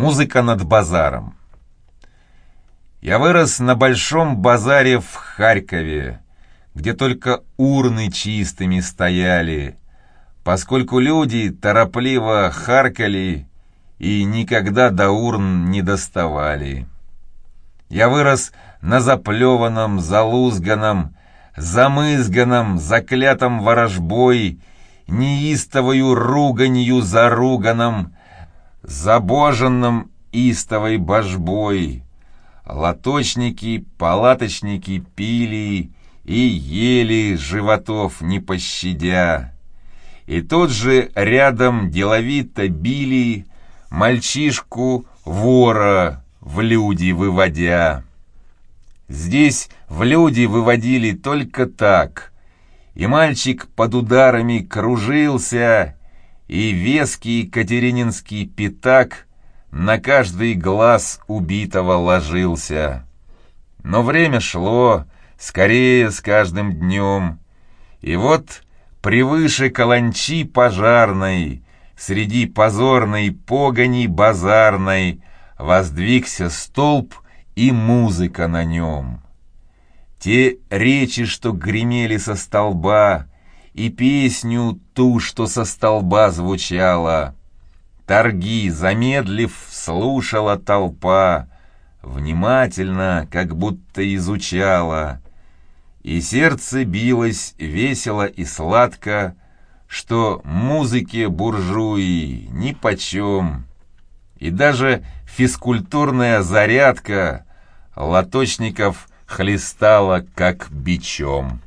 Музыка над базаром. Я вырос на большом базаре в Харькове, где только урны чистыми стояли, поскольку люди торопливо харкали и никогда до урн не доставали. Я вырос на заплеванном, залузганном, замызганном, заклятом ворожбой, неистовою руганью заруганом, забоженном истовой божбой. Лоточники, палаточники пили и ели животов не пощадя. И тут же рядом деловито били мальчишку вора в люди выводя. Здесь в люди выводили только так, и мальчик под ударами кружился, и веский катерининский пятак на каждый глаз убитого ложился. Но время шло, скорее с каждым днем, и вот превыше каланчи пожарной, среди позорной погони базарной, воздвигся столб и музыка на нем. Те речи, что гремели со столба, и песню ту, что со столба звучала. Торги, замедлив, слушала толпа, внимательно, как будто изучала. И сердце билось весело и сладко, что музыке буржуи нипочем. И даже физкультурная зарядка лоточников хлестала как бичом.